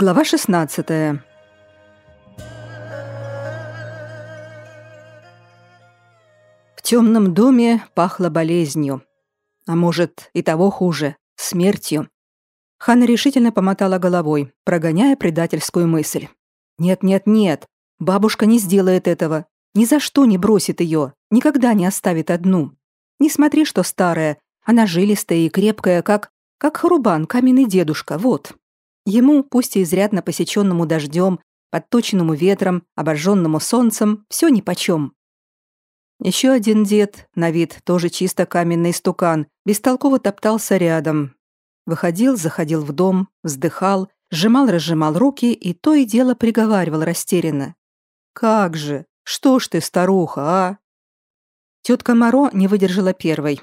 Глава 16. В темном доме пахло болезнью. А может, и того хуже — смертью. Ханна решительно помотала головой, прогоняя предательскую мысль. «Нет, нет, нет, бабушка не сделает этого. Ни за что не бросит ее, никогда не оставит одну. Не смотри, что старая, она жилистая и крепкая, как... как Харубан, каменный дедушка, вот». Ему, пусть и изрядно посеченному дождем, подточенному ветром, обожженному солнцем, все нипочем. Еще один дед, на вид тоже чисто каменный стукан, бестолково топтался рядом. Выходил, заходил в дом, вздыхал, сжимал-разжимал руки и то и дело приговаривал растерянно. «Как же? Что ж ты, старуха, а?» Тетка Моро не выдержала первой.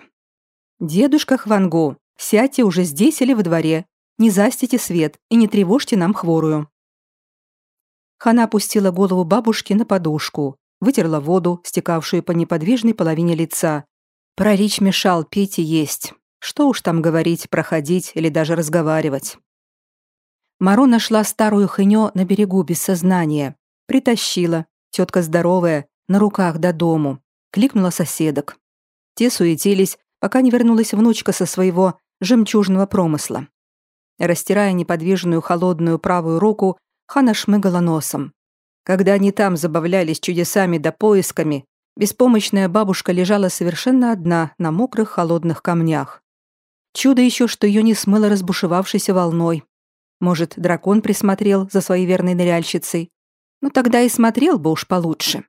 «Дедушка Хвангу, сядьте уже здесь или во дворе, не застите свет и не тревожьте нам хворую». Хана опустила голову бабушки на подушку, вытерла воду, стекавшую по неподвижной половине лица. Прорич мешал пить и есть. Что уж там говорить, проходить или даже разговаривать. Маро нашла старую хынё на берегу без сознания. Притащила. Тетка здоровая, на руках до дому. Кликнула соседок. Те суетились, пока не вернулась внучка со своего жемчужного промысла. Растирая неподвижную холодную правую руку, Хана шмыгала носом. Когда они там забавлялись чудесами да поисками, беспомощная бабушка лежала совершенно одна на мокрых холодных камнях. Чудо еще, что ее не смыло разбушевавшейся волной. Может, дракон присмотрел за своей верной ныряльщицей? Ну тогда и смотрел бы уж получше.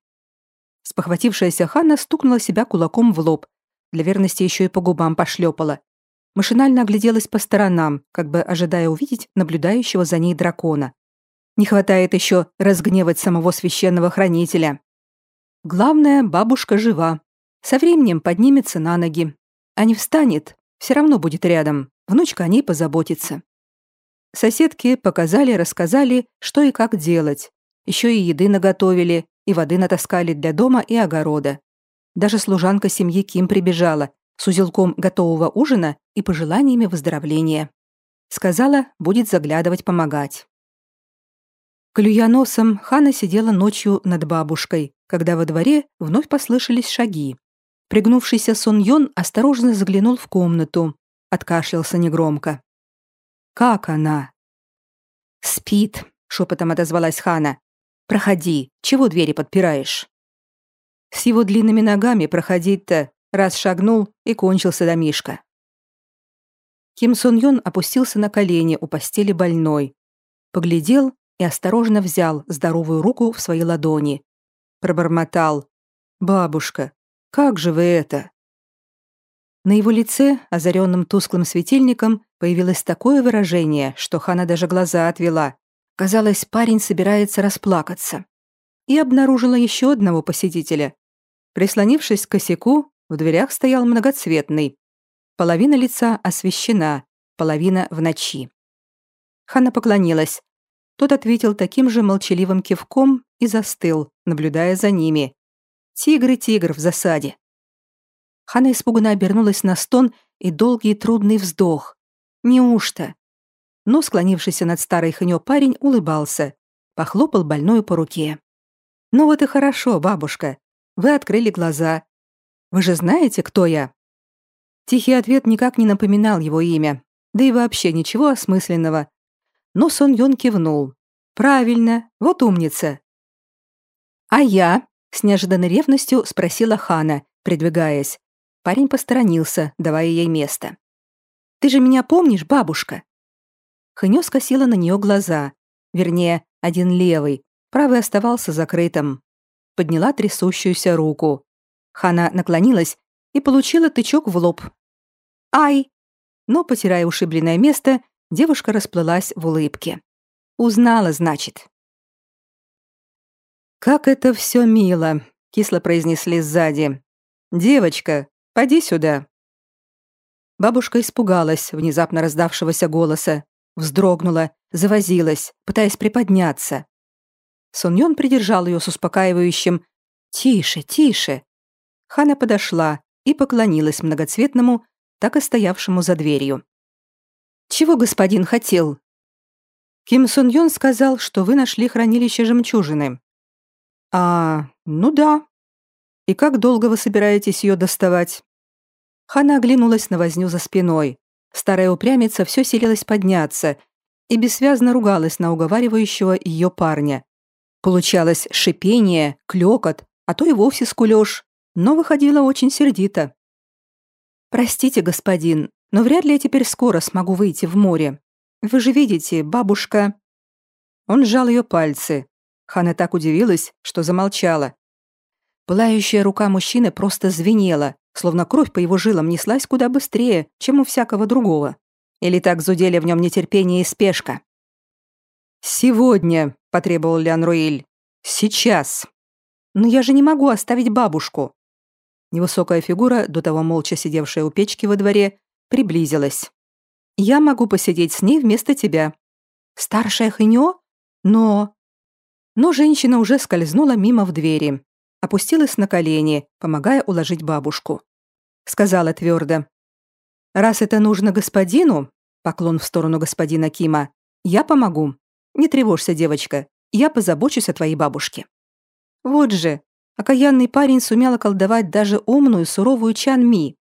Спохватившаяся Ханна стукнула себя кулаком в лоб, для верности еще и по губам пошлепала, машинально огляделась по сторонам, как бы ожидая увидеть наблюдающего за ней дракона. Не хватает еще разгневать самого священного хранителя. Главное, бабушка жива. Со временем поднимется на ноги. А не встанет, все равно будет рядом. Внучка о ней позаботится. Соседки показали, рассказали, что и как делать. Еще и еды наготовили, и воды натаскали для дома и огорода. Даже служанка семьи Ким прибежала, с узелком готового ужина и пожеланиями выздоровления. Сказала, будет заглядывать помогать. Клюя носом, Хана сидела ночью над бабушкой, когда во дворе вновь послышались шаги. Пригнувшийся Сон Йон осторожно заглянул в комнату, откашлялся негромко. «Как она?» «Спит», — шепотом отозвалась Хана. «Проходи, чего двери подпираешь?» С его длинными ногами проходить-то Раз шагнул, и кончился домишка. Ким Сон Йон опустился на колени у постели больной. Поглядел и осторожно взял здоровую руку в свои ладони. Пробормотал. «Бабушка, как же вы это?» На его лице, озаренном тусклым светильником, появилось такое выражение, что Хана даже глаза отвела. Казалось, парень собирается расплакаться. И обнаружила еще одного посетителя. Прислонившись к косяку, в дверях стоял многоцветный. Половина лица освещена, половина в ночи. Ханна поклонилась. Тот ответил таким же молчаливым кивком и застыл, наблюдая за ними. Тигр и тигр в засаде. Ханна испуганно обернулась на стон и долгий трудный вздох. Неужто? Но склонившийся над старой хнё парень улыбался, похлопал больную по руке. «Ну вот и хорошо, бабушка. Вы открыли глаза, вы же знаете, кто я?» Тихий ответ никак не напоминал его имя, да и вообще ничего осмысленного. Но Сон Йон кивнул. «Правильно, вот умница». «А я?» — с неожиданной ревностью спросила Хана, придвигаясь. Парень посторонился, давая ей место. «Ты же меня помнишь, бабушка?» Ханё скосила на нее глаза. Вернее, один левый, правый оставался закрытым. Подняла трясущуюся руку. Хана наклонилась и получила тычок в лоб. «Ай!» Но, потирая ушибленное место, девушка расплылась в улыбке. «Узнала, значит». «Как это все мило!» — кисло произнесли сзади. «Девочка, поди сюда!» Бабушка испугалась внезапно раздавшегося голоса, вздрогнула, завозилась, пытаясь приподняться. Суньон придержал ее с успокаивающим «Тише, тише!» Хана подошла и поклонилась многоцветному, так и стоявшему за дверью. «Чего господин хотел?» Ким Сун Йон сказал, что вы нашли хранилище жемчужины. А, ну да. И как долго вы собираетесь ее доставать? Хана оглянулась на возню за спиной. Старая упрямица все селилась подняться и бессвязно ругалась на уговаривающего ее парня. Получалось шипение, клёкот, а то и вовсе скулёж, но выходило очень сердито. «Простите, господин, но вряд ли я теперь скоро смогу выйти в море. Вы же видите, бабушка...» Он сжал ее пальцы. Хана так удивилась, что замолчала. Пылающая рука мужчины просто звенела, словно кровь по его жилам неслась куда быстрее, чем у всякого другого. Или так зудели в нем нетерпение и спешка. «Сегодня», — потребовал Лян Руиль. «Сейчас». «Но я же не могу оставить бабушку». Невысокая фигура, до того молча сидевшая у печки во дворе, приблизилась. Я могу посидеть с ней вместо тебя. Старшая Хэньо? Но... Но женщина уже скользнула мимо в двери, опустилась на колени, помогая уложить бабушку. Сказала твердо. «Раз это нужно господину, поклон в сторону господина Кима, я помогу. Не тревожься, девочка, я позабочусь о твоей бабушке». Вот же, окаянный парень сумел околдовать даже умную, суровую Чан Ми.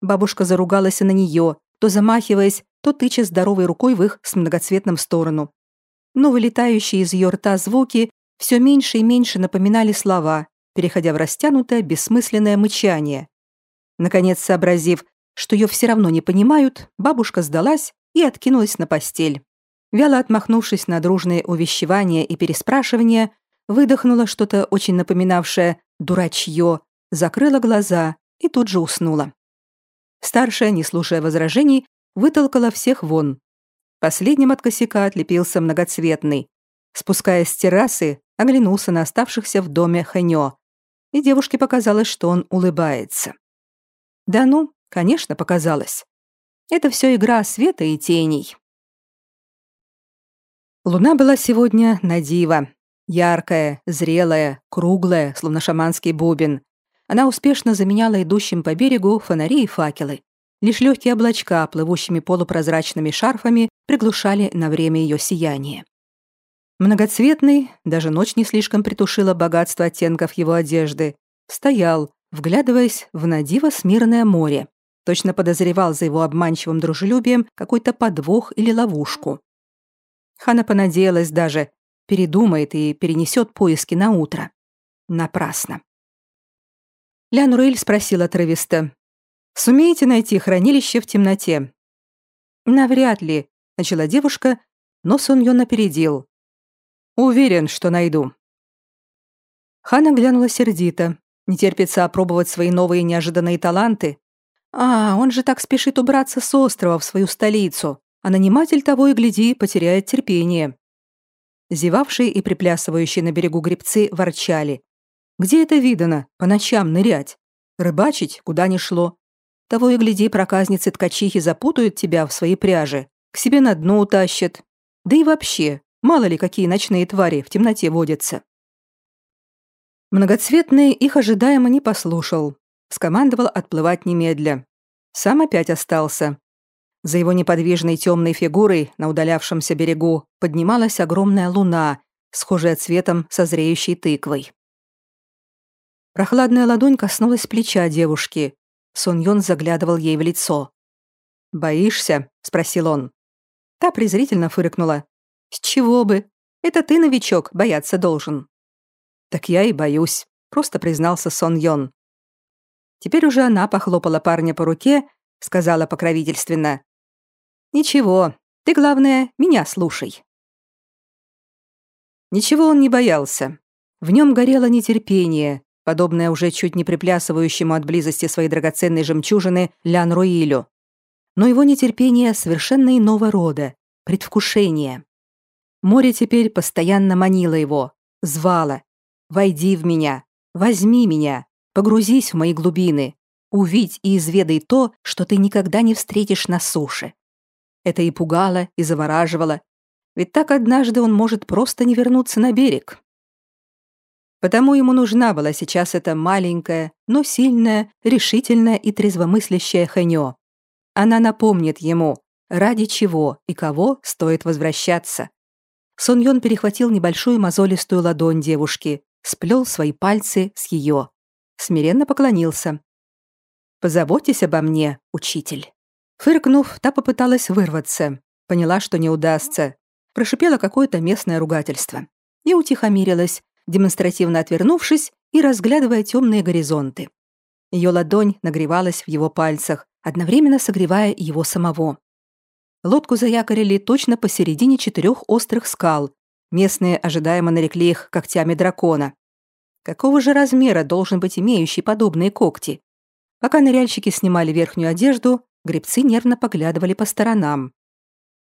Бабушка заругалась и на нее, то замахиваясь, то тыча здоровой рукой в их с многоцветным сторону. Но вылетающие из ее рта звуки все меньше и меньше напоминали слова, переходя в растянутое, бессмысленное мычание. Наконец, сообразив, что ее все равно не понимают, бабушка сдалась и откинулась на постель. Вяло отмахнувшись на дружные увещевания и переспрашивания, выдохнула что-то очень напоминавшее «дурачье», закрыла глаза и тут же уснула. Старшая, не слушая возражений, вытолкала всех вон. Последним от косяка отлепился многоцветный. Спускаясь с террасы, оглянулся на оставшихся в доме Хэньо, и девушке показалось, что он улыбается. Да ну, конечно, показалось. Это все игра света и теней. Луна была сегодня на диво. Яркая, зрелая, круглая, словно шаманский бубен, она успешно заменяла идущим по берегу фонари и факелы. Лишь легкие облачка, плывущими полупрозрачными шарфами, приглушали на время ее сияние. Многоцветный, даже ночь не слишком притушила богатство оттенков его одежды, стоял, вглядываясь в надиво смирное море. Точно подозревал за его обманчивым дружелюбием какой-то подвох или ловушку. Хана понадеялась даже, передумает и перенесет поиски на утро. Напрасно. Лян Руэль спросила Трависта. «Сумеете найти хранилище в темноте?» «Навряд ли», — начала девушка, но Сон Йон опередил. «Уверен, что найду». Хана глянула сердито. Не терпится опробовать свои новые неожиданные таланты. А, он же так спешит убраться с острова в свою столицу, а наниматель того и гляди потеряет терпение. Зевавшие и приплясывающие на берегу гребцы ворчали. Где это видано, по ночам нырять? Рыбачить куда ни шло. Того и гляди, проказницы-ткачихи запутают тебя в свои пряжи, к себе на дно утащат. Да и вообще, мало ли какие ночные твари в темноте водятся. Многоцветный их ожидаемо не послушал. Скомандовал отплывать немедля. Сам опять остался. За его неподвижной темной фигурой на удалявшемся берегу поднималась огромная луна, схожая цветом со зреющей тыквой. Прохладная ладонь коснулась плеча девушки. Сон Йон заглядывал ей в лицо. «Боишься?» — спросил он. Та презрительно фыркнула. «С чего бы? Это ты, новичок, бояться должен». «Так я и боюсь», — просто признался Сон Йон. Теперь уже она похлопала парня по руке, сказала покровительственно. «Ничего, ты, главное, меня слушай». Ничего он не боялся. В нем горело нетерпение, подобное уже чуть не приплясывающему от близости своей драгоценной жемчужины Лян Руилю. Но его нетерпение совершенно иного рода, предвкушение. Море теперь постоянно манило его, звало. «Войди в меня, возьми меня, погрузись в мои глубины, увидь и изведай то, что ты никогда не встретишь на суше». Это и пугало, и завораживало. Ведь так однажды он может просто не вернуться на берег, Потому ему нужна была сейчас эта маленькая, но сильная, решительная и трезвомыслящая Хэньо. Она напомнит ему, ради чего и кого стоит возвращаться, Сон перехватил небольшую мозолистую ладонь девушки, сплел свои пальцы с ее. Смиренно поклонился. «Позаботьтесь обо мне, учитель». Фыркнув, та попыталась вырваться. Поняла, что не удастся. Прошипела какое-то местное ругательство. И утихомирилась, демонстративно отвернувшись и разглядывая темные горизонты. Ее ладонь нагревалась в его пальцах, одновременно согревая его самого. Лодку заякорили точно посередине четырех острых скал. Местные ожидаемо нарекли их когтями дракона. Какого же размера должен быть имеющий подобные когти? Пока ныряльщики снимали верхнюю одежду, гребцы нервно поглядывали по сторонам.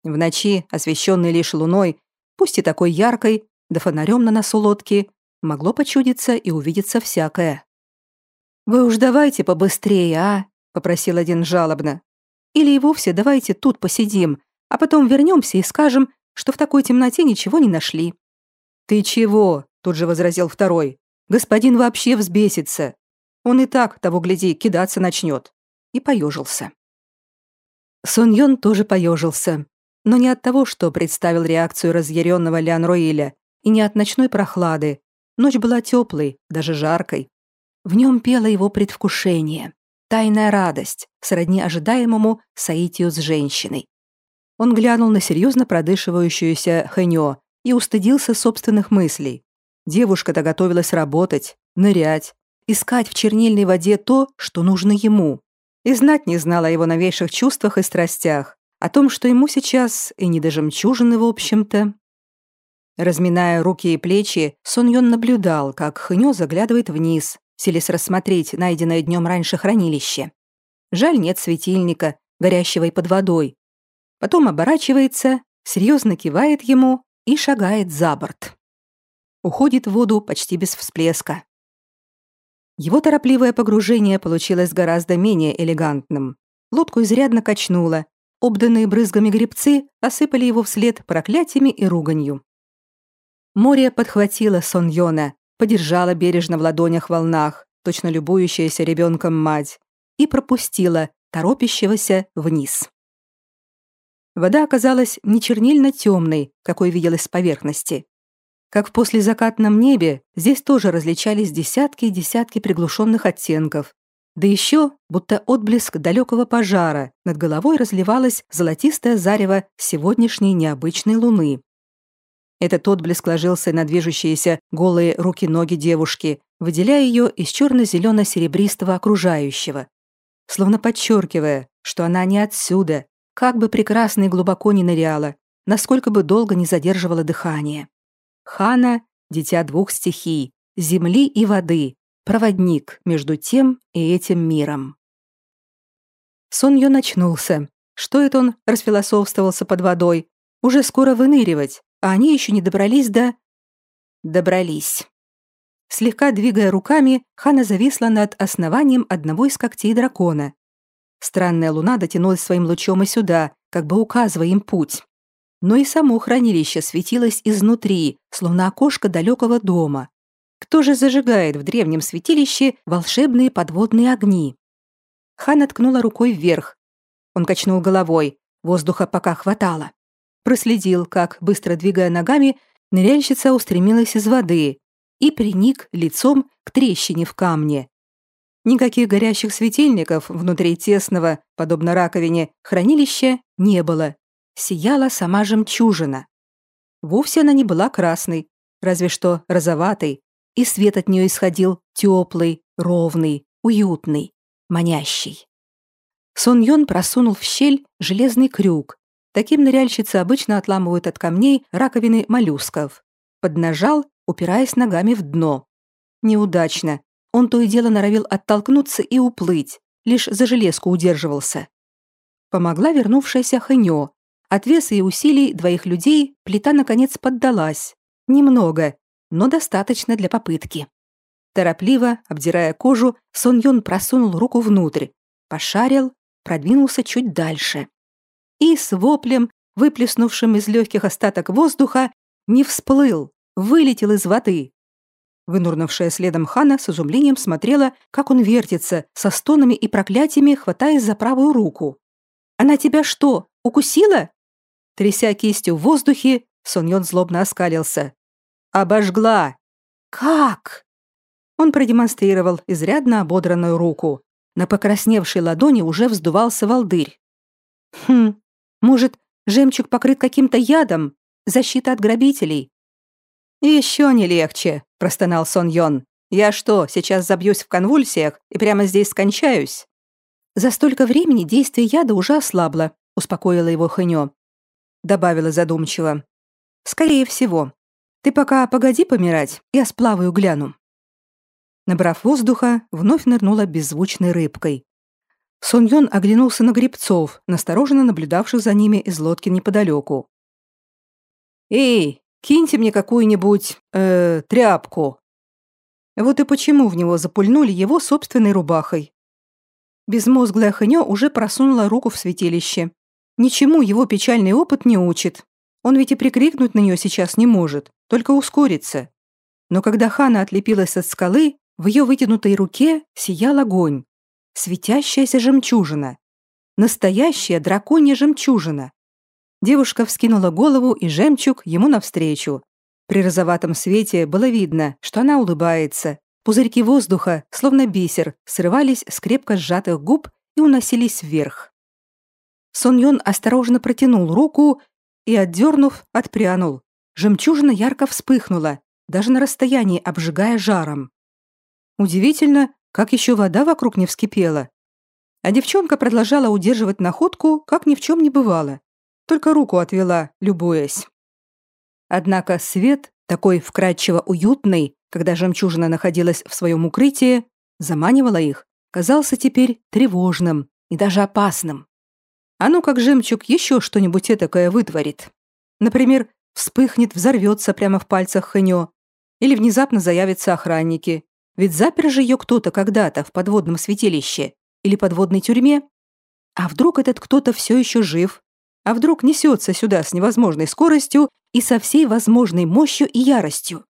В ночи, освещенной лишь луной, пусть и такой яркой, да фонарем на носу лодки, могло почудиться и увидеться всякое. «Вы уж давайте побыстрее, а?» — попросил один жалобно. «Или и вовсе давайте тут посидим, а потом вернемся и скажем, что в такой темноте ничего не нашли». «Ты чего?» — тут же возразил второй. «Господин вообще взбесится. Он и так, того гляди, кидаться начнет». И поежился. Сон Йон тоже поежился, но не от того, что представил реакцию разъяренного Лян Роиля, и не от ночной прохлады. Ночь была теплой, даже жаркой. В нем пело его предвкушение, тайная радость, сродни ожидаемому соитию с женщиной. Он глянул на серьезно продышивающуюся Хэньо и устыдился собственных мыслей. Девушка-то готовилась работать, нырять, искать в чернильной воде то, что нужно ему. И знать не знала о его новейших чувствах и страстях, о том, что ему сейчас и не до жемчужины, в общем-то. Разминая руки и плечи, Сон Йон наблюдал, как Хнё заглядывает вниз, селись рассмотреть найденное днем раньше хранилище. Жаль, нет светильника, горящего и под водой. Потом оборачивается, серьезно кивает ему и шагает за борт. Уходит в воду почти без всплеска. Его торопливое погружение получилось гораздо менее элегантным. Лодку изрядно качнуло. Обданные брызгами гребцы осыпали его вслед проклятиями и руганью. Море подхватило Сон Йона, подержала бережно в ладонях волнах, точно любующаяся ребенком мать, и пропустила торопящегося вниз. Вода оказалась не чернильно темной, какой виделась с поверхности. Как в послезакатном небе, здесь тоже различались десятки и десятки приглушенных оттенков. Да еще, будто отблеск далекого пожара, над головой разливалось золотистое зарево сегодняшней необычной луны. Этот отблеск ложился на движущиеся голые руки-ноги девушки, выделяя ее из черно-зелено-серебристого окружающего, словно подчеркивая, что она не отсюда, как бы прекрасно и глубоко не ныряла, насколько бы долго не задерживала дыхание. Хана — дитя двух стихий — земли и воды, проводник между тем и этим миром. Сон ее начнулся. Что это он расфилософствовался под водой? Уже скоро выныривать а они еще не добрались до... Добрались. Слегка двигая руками, Хана зависла над основанием одного из когтей дракона. Странная луна дотянулась своим лучом и сюда, как бы указывая им путь. Но и само хранилище светилось изнутри, словно окошко далекого дома. Кто же зажигает в древнем святилище волшебные подводные огни? Хана ткнула рукой вверх. Он качнул головой, воздуха пока хватало проследил, как, быстро двигая ногами, ныряльщица устремилась из воды и приник лицом к трещине в камне. Никаких горящих светильников внутри тесного, подобно раковине, хранилища не было. Сияла сама жемчужина. Вовсе она не была красной, разве что розоватой, и свет от нее исходил теплый, ровный, уютный, манящий. Сон Йон просунул в щель железный крюк, Таким ныряльщицы обычно отламывают от камней раковины моллюсков. Поднажал, упираясь ногами в дно. Неудачно. Он то и дело норовил оттолкнуться и уплыть, лишь за железку удерживался. Помогла вернувшаяся Хэньо. От веса и усилий двоих людей плита наконец поддалась. Немного, но достаточно для попытки. Торопливо, обдирая кожу, Сон Йон просунул руку внутрь, пошарил, продвинулся чуть дальше и с воплем, выплеснувшим из легких остаток воздуха, не всплыл, вылетел из воды. Вынурнувшая следом Хана с изумлением смотрела, как он вертится, со стонами и проклятиями, хватаясь за правую руку. «Она тебя что, укусила?» Тряся кистью в воздухе, Соньон злобно оскалился. «Обожгла!» «Как?» Он продемонстрировал изрядно ободранную руку. На покрасневшей ладони уже вздувался волдырь. «Хм, может, жемчуг покрыт каким-то ядом? Защита от грабителей?» «Еще не легче», — простонал Сон. «Я что, сейчас забьюсь в конвульсиях и прямо здесь скончаюсь?» «За столько времени действие яда уже ослабло», — успокоила его Хэньо. Добавила задумчиво. «Скорее всего. Ты пока погоди помирать, я сплаваю гляну». Набрав воздуха, вновь нырнула беззвучной рыбкой. Сон оглянулся на гребцов, настороженно наблюдавших за ними из лодки неподалеку. «Эй, киньте мне какую-нибудь, э, тряпку!» Вот и почему в него запульнули его собственной рубахой. Безмозглая Хэньо уже просунула руку в святилище. Ничему его печальный опыт не учит. Он ведь и прикрикнуть на нее сейчас не может, только ускорится. Но когда Хана отлепилась от скалы, в ее вытянутой руке сиял огонь. Светящаяся жемчужина. Настоящая драконья жемчужина. Девушка вскинула голову и жемчуг ему навстречу. При розоватом свете было видно, что она улыбается. Пузырьки воздуха, словно бисер, срывались с крепко сжатых губ и уносились вверх. Сон Йон осторожно протянул руку и, отдернув, отпрянул. Жемчужина ярко вспыхнула, даже на расстоянии обжигая жаром. Удивительно, как еще вода вокруг не вскипела. А девчонка продолжала удерживать находку, как ни в чем не бывало. Только руку отвела, любуясь. Однако свет, такой вкрадчиво уютный, когда жемчужина находилась в своем укрытии, заманивала их, казался теперь тревожным и даже опасным. А ну как жемчуг еще что-нибудь этакое вытворит. Например, вспыхнет, взорвется прямо в пальцах Хэньо, или внезапно заявятся охранники, ведь запер же ее кто-то когда-то в подводном святилище или подводной тюрьме. А вдруг этот кто-то все еще жив? А вдруг несется сюда с невозможной скоростью и со всей возможной мощью и яростью?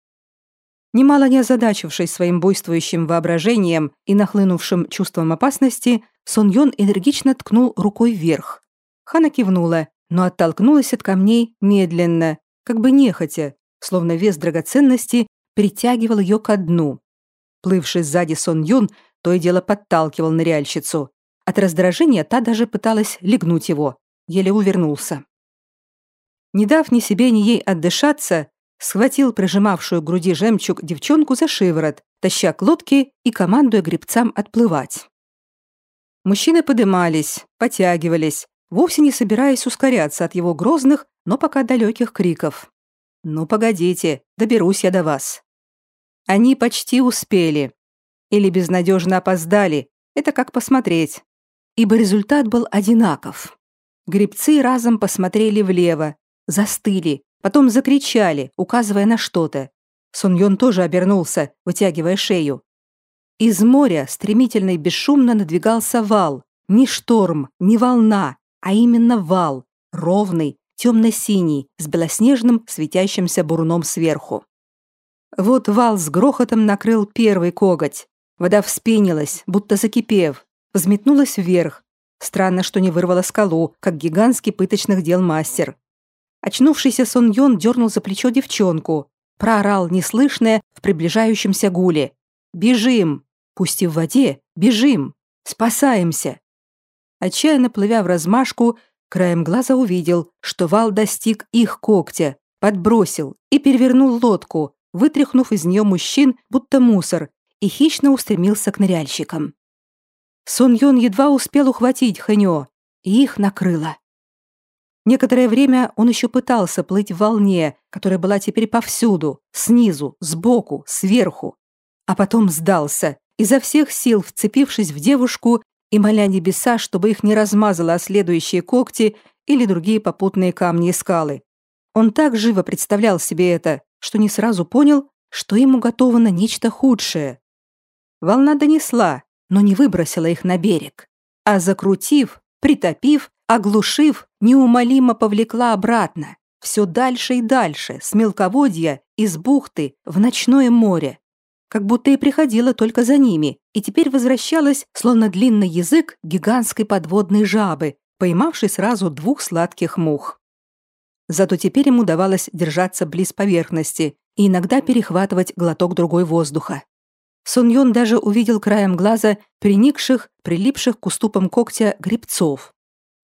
Немало не озадачившись своим буйствующим воображением и нахлынувшим чувством опасности, Сон Йон энергично ткнул рукой вверх. Хана кивнула, но оттолкнулась от камней медленно, как бы нехотя, словно вес драгоценности притягивал ее ко дну. Плывший сзади Сон Юн то и дело подталкивал ныряльщицу. От раздражения та даже пыталась легнуть его. Еле увернулся. Не дав ни себе, ни ей отдышаться, схватил прижимавшую к груди жемчуг девчонку за шиворот, таща к лодке и командуя гребцам отплывать. Мужчины подымались, потягивались, вовсе не собираясь ускоряться от его грозных, но пока далеких криков. «Ну, погодите, доберусь я до вас». Они почти успели. Или безнадежно опоздали. Это как посмотреть. Ибо результат был одинаков. Гребцы разом посмотрели влево, застыли, потом закричали, указывая на что-то. Сун тоже обернулся, вытягивая шею. Из моря стремительно и бесшумно надвигался вал. Не шторм, не волна, а именно вал, ровный, темно-синий, с белоснежным светящимся бурном сверху. Вот вал с грохотом накрыл первый коготь. Вода вспенилась, будто закипев, взметнулась вверх. Странно, что не вырвала скалу, как гигантский пыточных дел мастер. Очнувшийся Сон Йон дернул за плечо девчонку, проорал неслышное в приближающемся гуле. «Бежим! Пусть и в воде, бежим! Спасаемся!» Отчаянно плывя в размашку, краем глаза увидел, что вал достиг их когтя, подбросил и перевернул лодку, вытряхнув из нее мужчин, будто мусор, и хищно устремился к ныряльщикам. Сон Йон едва успел ухватить Хэньо, и их накрыло. Некоторое время он еще пытался плыть в волне, которая была теперь повсюду, снизу, сбоку, сверху, а потом сдался, изо всех сил вцепившись в девушку и моля небеса, чтобы их не размазало о следующие когти или другие попутные камни и скалы. Он так живо представлял себе это, что не сразу понял, что ему готовано нечто худшее. Волна донесла, но не выбросила их на берег, а закрутив, притопив, оглушив, неумолимо повлекла обратно, все дальше и дальше, с мелководья, из бухты, в ночное море. Как будто и приходила только за ними, и теперь возвращалась, словно длинный язык гигантской подводной жабы, поймавшей сразу двух сладких мух. зато теперь ему удавалось держаться близ поверхности и иногда перехватывать глоток другой воздуха. Сун Юн даже увидел краем глаза приникших, прилипших к уступам когтя грибцов.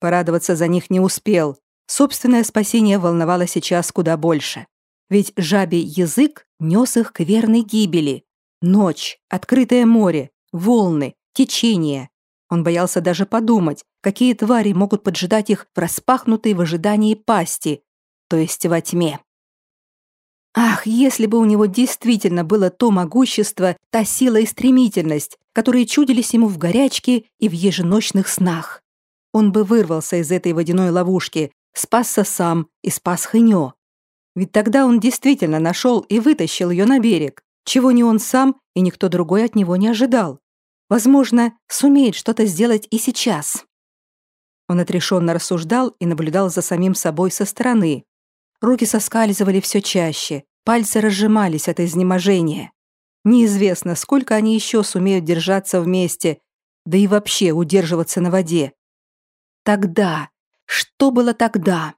Порадоваться за них не успел. Собственное спасение волновало сейчас куда больше. Ведь жабий язык нес их к верной гибели. Ночь, открытое море, волны, течение. Он боялся даже подумать, какие твари могут поджидать их в распахнутой в ожидании пасти, то есть во тьме. Ах, если бы у него действительно было то могущество, та сила и стремительность, которые чудились ему в горячке и в еженочных снах. Он бы вырвался из этой водяной ловушки, спасся сам и спас Хэньо. Ведь тогда он действительно нашел и вытащил ее на берег, чего ни он сам и никто другой от него не ожидал. Возможно, сумеет что-то сделать и сейчас. Он отрешенно рассуждал и наблюдал за самим собой со стороны, Руки соскальзывали все чаще, пальцы разжимались от изнеможения. Неизвестно, сколько они еще сумеют держаться вместе, да и вообще удерживаться на воде. Тогда, что было тогда?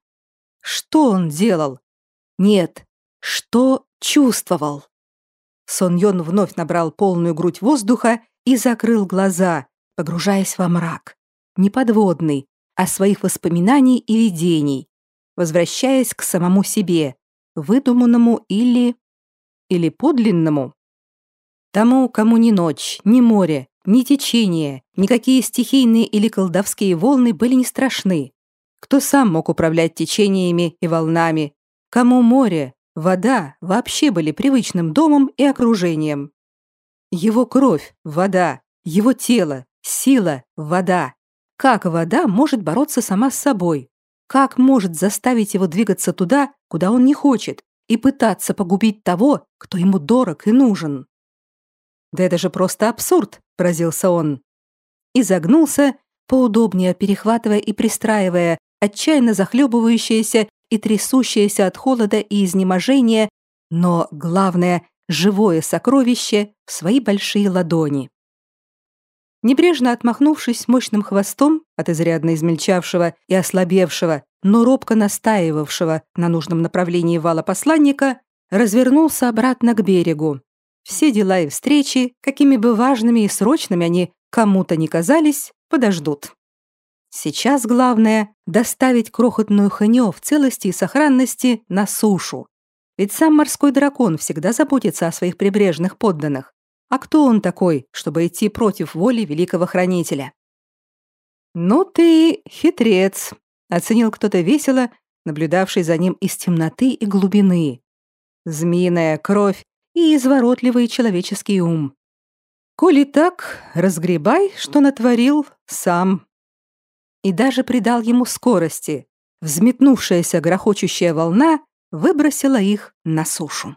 Что он делал? Нет, что чувствовал? Сон Йон вновь набрал полную грудь воздуха и закрыл глаза, погружаясь во мрак. Не подводный, а своих воспоминаний и видений, возвращаясь к самому себе, выдуманному или... или подлинному. Тому, кому ни ночь, ни море, ни течение, никакие стихийные или колдовские волны были не страшны. Кто сам мог управлять течениями и волнами? Кому море, вода вообще были привычным домом и окружением? Его кровь – вода, его тело, сила – вода. Как вода может бороться сама с собой? Как может заставить его двигаться туда, куда он не хочет, и пытаться погубить того, кто ему дорог и нужен? Да это же просто абсурд, поразился он. И загнулся, поудобнее перехватывая и пристраивая отчаянно захлебывающееся и трясущееся от холода и изнеможения, но, главное, живое сокровище в свои большие ладони. Небрежно отмахнувшись мощным хвостом от изрядно измельчавшего и ослабевшего, но робко настаивавшего на нужном направлении вала посланника, развернулся обратно к берегу. Все дела и встречи, какими бы важными и срочными они кому-то не казались, подождут. Сейчас главное — доставить крохотную ханё в целости и сохранности на сушу. Ведь сам морской дракон всегда заботится о своих прибрежных подданных. А кто он такой, чтобы идти против воли великого хранителя? «Ну ты хитрец», — оценил кто-то весело, наблюдавший за ним из темноты и глубины. Змеиная кровь и изворотливый человеческий ум. Коли так, разгребай, что натворил сам. И даже придал ему скорости. Взметнувшаяся грохочущая волна выбросила их на сушу.